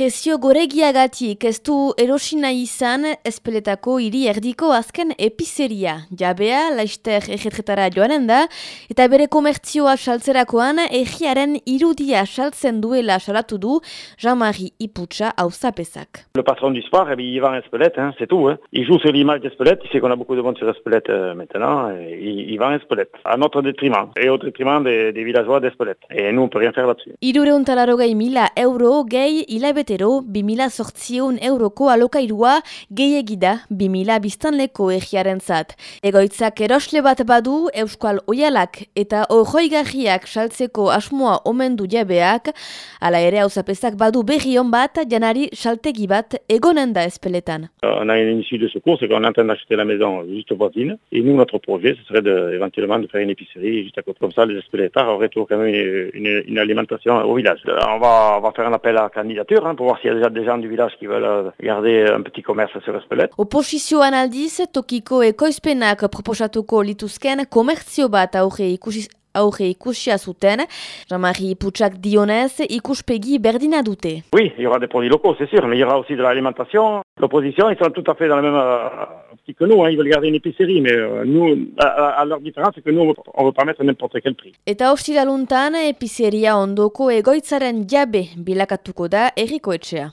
Prezio goregiagatik ez du erosina izan espeletako hiri erdiko azken epizeria. Jabea, laister egetretara joanen da, eta bere komertzioa saltzerakoan egiaren irudia saltzen duela salatu du Jean-Marie Iputsa hauzapezak. Le patron du sport, eh il vend Espelette, hein, c'est tout. Hein. Il joue sur l'image d'Espelette, il sait qu'on a beaucoup de monde sur Espelette euh, maintenant, et il, il vend Espelette, à notre détriment, et au détriment des, des villageois d'Espelette. Et nous, on peut rien faire là-dessus. Irureun talarogei mila euro gehi hilabetero 2000 sortzieun euroko alokairua gehiegida 2000 biztanleko egiaren zat. Egoitzak erosle bat badu Euskal Oialak eta ojoigarriak saltzeko asmoa omen du jabeak, ala ere hauzapezak badu berrion bat janari saltegi bat egonen da espeletan. On a une issue de secours, c'est qu'on est en train d'acheter la maison juste voisine. Et nous, notre projet, ce serait de, éventuellement de faire une épicerie juste à côté. Comme ça, les espélétards auraient toujours quand même une, une- une alimentation au village. Euh, On va, on va faire un appel à candidature hein, pour voir s'il y a déjà des gens du village qui veulent euh, garder un petit commerce sur Espelette. Oposizioan aldiz, tokiko ekoizpenak proposatuko lituzken komertzio bat aurre ikusi aurre ikusia zuten, Jean-Marie Putsak dionez ikuspegi berdina dute. Oui, il y aura des produits locaux, c'est sûr, mais il y aura aussi de l'alimentation. L'opposition, ils sont tout à fait dans la même euh, optique que nous. Hein. Ils veulent garder une épicerie, mais euh, nous, à, à- leur différence, c'est que nous, on on veut pas mettre n'importe quel prix. Eta ostiraluntan epizeria ondoko egoitzaren jabe bilakatuko da erriko etxea.